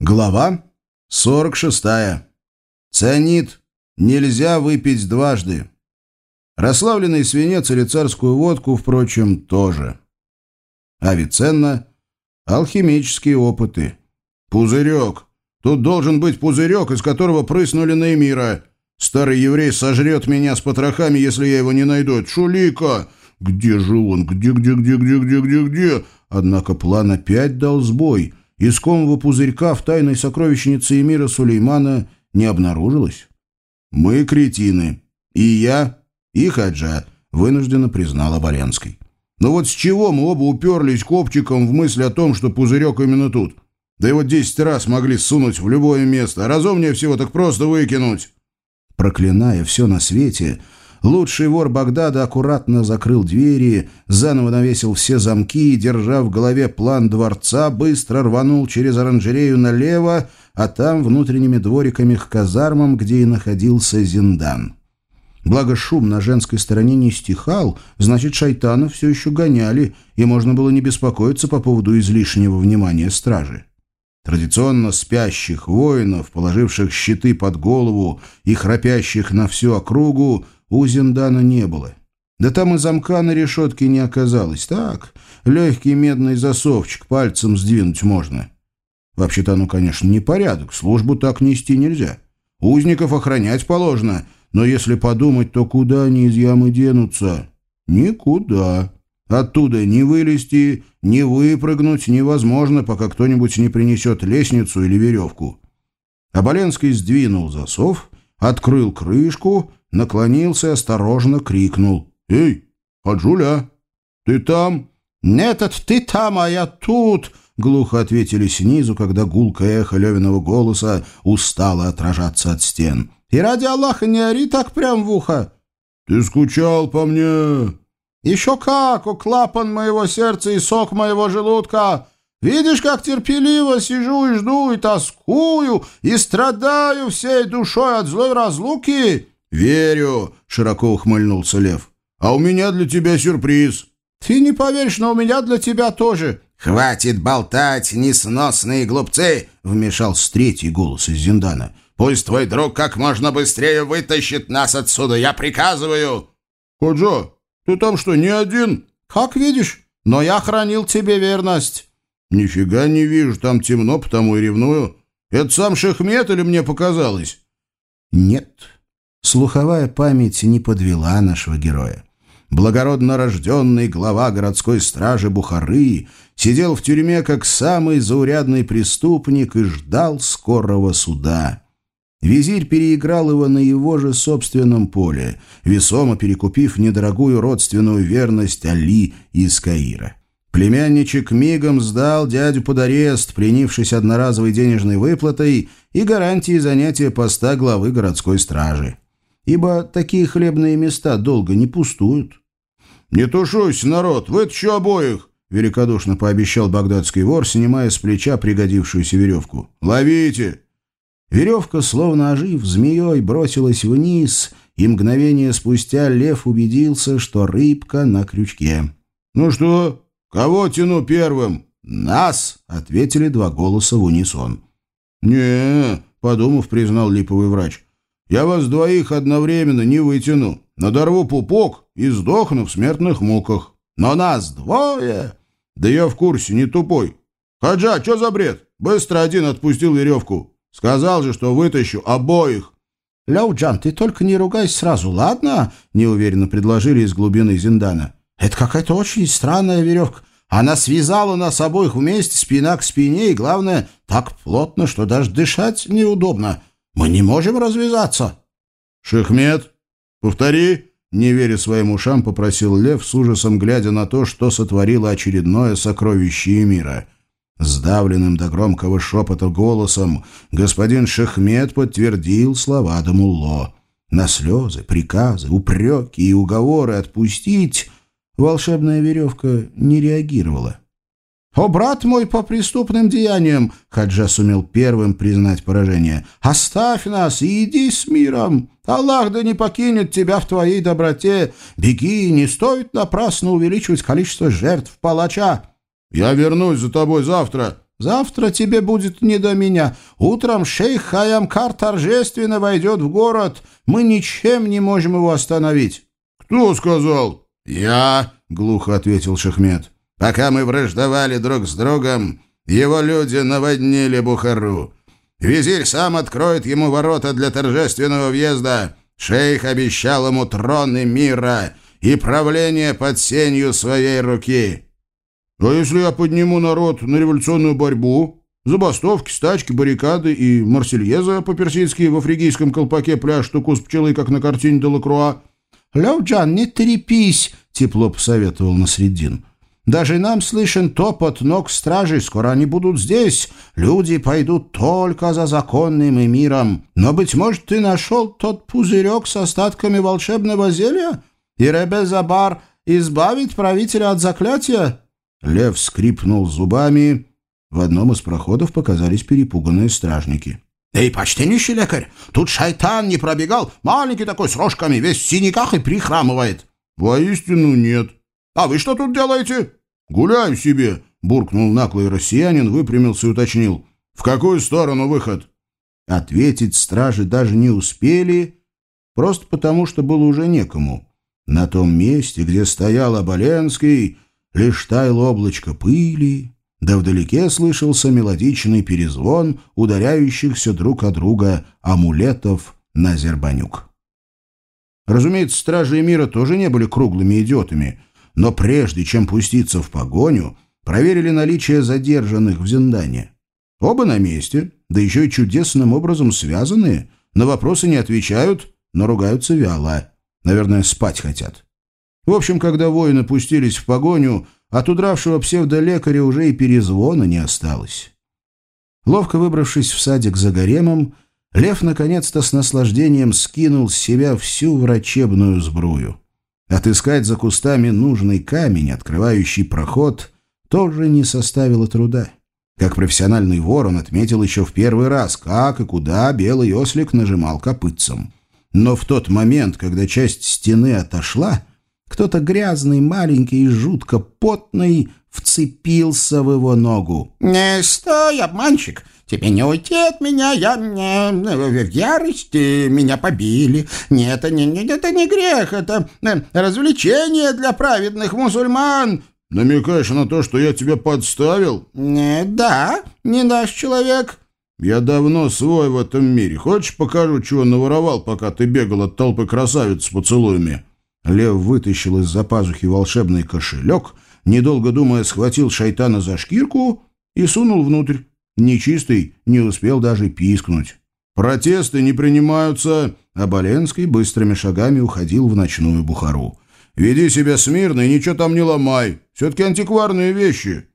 Глава 46. Цианид нельзя выпить дважды. Расслабленный свинец или царскую водку, впрочем, тоже. Авиценна – алхимические опыты. Пузырек. Тут должен быть пузырек, из которого прыснули на. Старый еврей сожрет меня с потрохами, если я его не найду. Шулика! Где же он? Где, где, где, где, где, где, где? Однако план опять дал сбой – искомого пузырька в тайной сокровищнице Эмира Сулеймана не обнаружилось. «Мы кретины. И я, и Хаджа», — вынужденно признала Боленской. «Но вот с чего мы оба уперлись копчиком в мысль о том, что пузырек именно тут? Да его десять раз могли сунуть в любое место, разумнее всего так просто выкинуть». Проклиная все на свете, Лучший вор Багдада аккуратно закрыл двери, заново навесил все замки и, держа в голове план дворца, быстро рванул через оранжерею налево, а там внутренними двориками к казармам, где и находился Зиндан. Благо шум на женской стороне не стихал, значит, шайтанов все еще гоняли, и можно было не беспокоиться по поводу излишнего внимания стражи. Традиционно спящих воинов, положивших щиты под голову и храпящих на всю округу, у Зиндана не было. Да там и замка на решетке не оказалось. Так, легкий медный засовчик, пальцем сдвинуть можно. Вообще-то оно, конечно, не порядок, службу так нести нельзя. Узников охранять положено, но если подумать, то куда они из ямы денутся? Никуда. Оттуда ни вылезти, ни выпрыгнуть невозможно, пока кто-нибудь не принесет лестницу или веревку. Оболенский сдвинул засов, открыл крышку наклонился и осторожно крикнул. «Эй, Хаджуля, ты там?» «Нет, это ты там, а я тут!» — глухо ответили снизу, когда гулкое эхо Левиного голоса устало отражаться от стен. «И ради Аллаха не ори так прям в ухо!» «Ты скучал по мне!» «Еще как! О, клапан моего сердца и сок моего желудка! Видишь, как терпеливо сижу и жду, и тоскую, и страдаю всей душой от злой разлуки!» «Верю», — широко ухмыльнулся Лев. «А у меня для тебя сюрприз». «Ты не поверишь, но у меня для тебя тоже». «Хватит болтать, несносные глупцы!» — вмешался третий голос из Зиндана. «Пусть твой друг как можно быстрее вытащит нас отсюда, я приказываю!» «Ходжо, ты там что, не один?» «Как видишь, но я хранил тебе верность». «Нифига не вижу, там темно, потому и ревную. Это сам Шехмет или мне показалось?» «Нет, Слуховая память не подвела нашего героя. Благородно рожденный глава городской стражи Бухары сидел в тюрьме как самый заурядный преступник и ждал скорого суда. Визирь переиграл его на его же собственном поле, весомо перекупив недорогую родственную верность Али из Каира. Племянничек мигом сдал дядю под арест, принявшись одноразовой денежной выплатой и гарантией занятия поста главы городской стражи ибо такие хлебные места долго не пустуют. «Не тушуйся, народ, вытащу обоих!» — великодушно пообещал багдадский вор, снимая с плеча пригодившуюся веревку. «Ловите!» Веревка, словно ожив, змеей бросилась вниз, и мгновение спустя лев убедился, что рыбка на крючке. «Ну что, кого тяну первым?» «Нас!» — ответили два голоса в унисон. «Не-е-е», подумав, признал липовый врач. Я вас двоих одновременно не вытяну. Надорву пупок и сдохну в смертных муках. Но нас двое. Да я в курсе, не тупой. Хаджа, что за бред? Быстро один отпустил веревку. Сказал же, что вытащу обоих. Ляуджан, ты только не ругайся сразу, ладно? Неуверенно предложили из глубины Зиндана. Это какая-то очень странная веревка. Она связала нас обоих вместе, спина к спине, и, главное, так плотно, что даже дышать неудобно. Мы не можем развязаться. Шехмед, повтори. Не веря своим ушам, попросил Лев, с ужасом глядя на то, что сотворило очередное сокровище мира. Сдавленным до громкого шепота голосом господин Шехмед подтвердил слова Дамулло. На слезы, приказы, упреки и уговоры отпустить волшебная веревка не реагировала. «О, брат мой, по преступным деяниям!» — Хаджа сумел первым признать поражение. «Оставь нас и иди с миром! Аллах да не покинет тебя в твоей доброте! Беги, не стоит напрасно увеличивать количество жертв палача!» «Я вернусь за тобой завтра!» Завтра тебе будет не до меня. Утром шейх Хаямкар торжественно войдет в город. Мы ничем не можем его остановить». «Кто сказал?» «Я», — глухо ответил Шахмед. «Пока мы враждовали друг с другом, его люди наводнили Бухару. Визирь сам откроет ему ворота для торжественного въезда. Шейх обещал ему троны мира и правление под сенью своей руки». А если я подниму народ на революционную борьбу? Забастовки, стачки, баррикады и марсельеза по-персидски в африкийском колпаке пляж укус пчелы, как на картине Делакруа. «Левджан, не трепись!» — тепло посоветовал Насреддин. «Даже нам слышен топот ног стражей. Скоро они будут здесь. Люди пойдут только за законным и миром. Но, быть может, ты нашел тот пузырек с остатками волшебного зелья? И Ребе Забар избавит правителя от заклятия?» Лев скрипнул зубами. В одном из проходов показались перепуганные стражники. «Эй, почтеннейший лекарь, тут шайтан не пробегал, маленький такой с рожками, весь в синяках и прихрамывает». «Воистину нет». «А вы что тут делаете?» «Гуляем себе», — буркнул наглый россиянин, выпрямился и уточнил. «В какую сторону выход?» Ответить стражи даже не успели, просто потому что было уже некому. На том месте, где стоял Оболенский, лишь таяло облачко пыли, да вдалеке слышался мелодичный перезвон ударяющихся друг от друга амулетов на зербанюк. Разумеется, стражи мира тоже не были круглыми идиотами, но прежде чем пуститься в погоню, проверили наличие задержанных в Зиндане. Оба на месте, да еще и чудесным образом связанные, на вопросы не отвечают, но ругаются вяло. Наверное, спать хотят. В общем, когда воины пустились в погоню, от удравшего псевдолекаря уже и перезвона не осталось. Ловко выбравшись в садик за гаремом, Лев наконец-то с наслаждением скинул с себя всю врачебную сбрую. Отыскать за кустами нужный камень, открывающий проход, тоже не составило труда. Как профессиональный вор он отметил еще в первый раз, как и куда белый ослик нажимал копытцем. Но в тот момент, когда часть стены отошла, кто-то грязный, маленький и жутко потный вцепился в его ногу. «Не стой, обманщик! Тебе не уйти от меня, я не, в ярости, меня побили. Нет, это не, это не грех, это э, развлечение для праведных мусульман». «Намекаешь на то, что я тебя подставил?» «Не, «Да, не наш человек». «Я давно свой в этом мире. Хочешь, покажу, чего наворовал, пока ты бегал от толпы красавиц с поцелуями?» Лев вытащил из-за пазухи волшебный кошелек, недолго думая, схватил шайтана за шкирку и сунул внутрь. Нечистый не успел даже пискнуть. «Протесты не принимаются!» А Боленский быстрыми шагами уходил в ночную Бухару. «Веди себя смирно и ничего там не ломай. Все-таки антикварные вещи».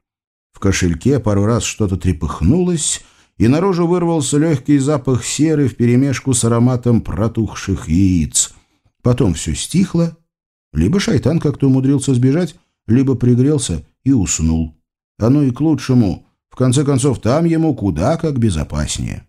В кошельке пару раз что-то трепыхнулось, и наружу вырвался легкий запах серы вперемешку с ароматом протухших яиц. Потом все стихло, либо шайтан как-то умудрился сбежать, либо пригрелся и уснул. Оно и к лучшему. В конце концов, там ему куда как безопаснее.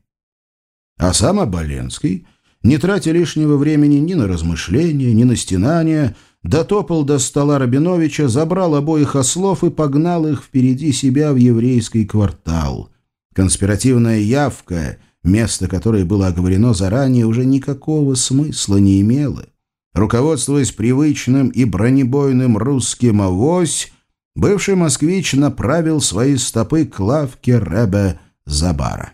А сам Оболенский, не тратя лишнего времени ни на размышления, ни на стенания, дотопал до стола Рабиновича, забрал обоих ослов и погнал их впереди себя в еврейский квартал. Конспиративная явка, место которой было оговорено заранее, уже никакого смысла не имела. Руководствуясь привычным и бронебойным русским авось, бывший москвич направил свои стопы к лавке Ребе Забара.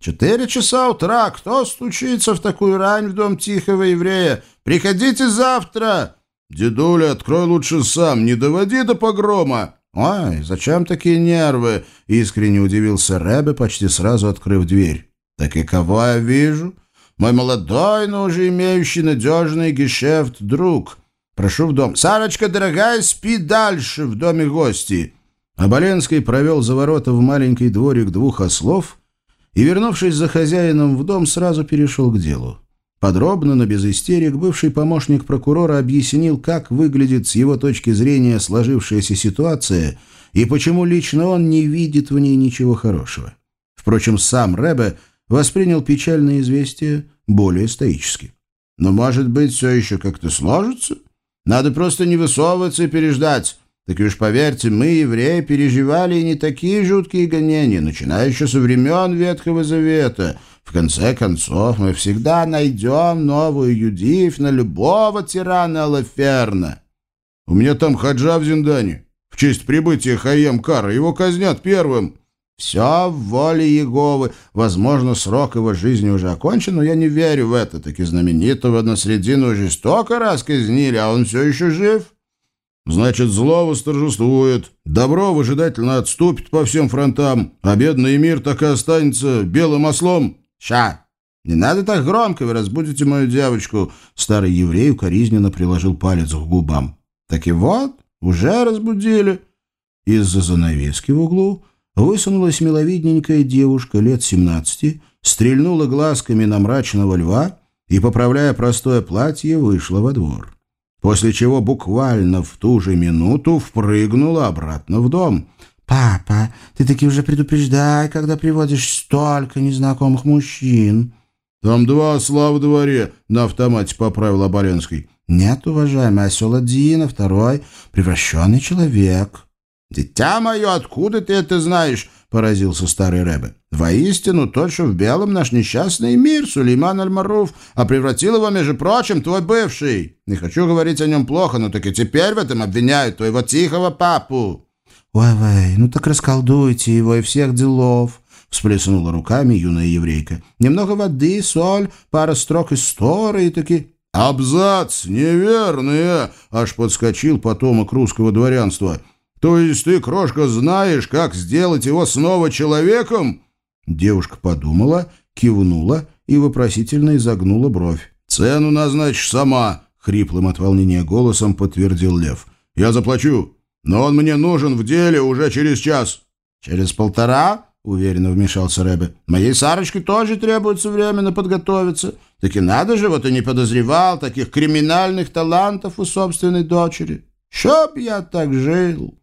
«Четыре часа утра. Кто стучится в такую рань в дом тихого еврея? Приходите завтра!» «Дедуля, открой лучше сам, не доводи до погрома!» «Ой, зачем такие нервы?» — искренне удивился Ребе, почти сразу открыв дверь. «Так и кого я вижу?» Мой молодой, но уже имеющий надежный гешефт друг. Прошу в дом. Сарочка, дорогая, спи дальше в доме гостей». Оболенский провел за ворота в маленький дворик двух ослов и, вернувшись за хозяином в дом, сразу перешел к делу. Подробно, но без истерик, бывший помощник прокурора объяснил, как выглядит с его точки зрения сложившаяся ситуация и почему лично он не видит в ней ничего хорошего. Впрочем, сам Рэбе воспринял печальное известие более стоически. Но, может быть, все еще как-то сложится? Надо просто не высовываться и переждать. Так уж поверьте, мы, евреи, переживали и не такие жуткие гонения, начиная еще со времен Ветхого Завета. В конце концов, мы всегда найдем новую Юдив на любого тирана Алаферна. У меня там хаджа в Зиндане. В честь прибытия Хайем Кара его казнят первым. Все в воле Еговы. Возможно, срок его жизни уже окончен, но я не верю в это. Таки знаменитого на средину уже столько раз казнили, а он все еще жив. Значит, зло восторжествует. Добро выжидательно отступит по всем фронтам, а бедный мир так и останется белым ослом. Ща! Не надо так громко, вы разбудите мою девочку. Старый еврей укоризненно приложил палец к губам. Так и вот, уже разбудили. Из-за занавески в углу высунулась миловидненькая девушка лет семнадцати, стрельнула глазками на мрачного льва и, поправляя простое платье, вышла во двор после чего буквально в ту же минуту впрыгнула обратно в дом. «Папа, ты таки уже предупреждай, когда приводишь столько незнакомых мужчин». «Там два осла в дворе», — на автомате поправил Оболенский. «Нет, уважаемый, осел один, а второй — превращенный человек». «Дитя мое, откуда ты это знаешь?» — поразился старый Рэбе. «Воистину, тот, что в белом наш несчастный мир, Сулейман Аль-Маруф, а превратил его, между прочим, твой бывший. Не хочу говорить о нем плохо, но так и теперь в этом обвиняют твоего тихого папу». «Ой-вей, ну так расколдуйте его и всех делов», — всплеснула руками юная еврейка. «Немного воды, соль, пара строк истории таки...» «Абзац! Неверные!» — аж подскочил потомок русского дворянства — то есть ты, крошка, знаешь, как сделать его снова человеком?» Девушка подумала, кивнула и вопросительно изогнула бровь. «Цену назначишь сама», — хриплым от волнения голосом подтвердил Лев. «Я заплачу, но он мне нужен в деле уже через час». «Через полтора?» — уверенно вмешался Рэбе. «Моей Сарочке тоже требуется время подготовиться. Так и надо же, вот и не подозревал таких криминальных талантов у собственной дочери. Чтоб я так жил!»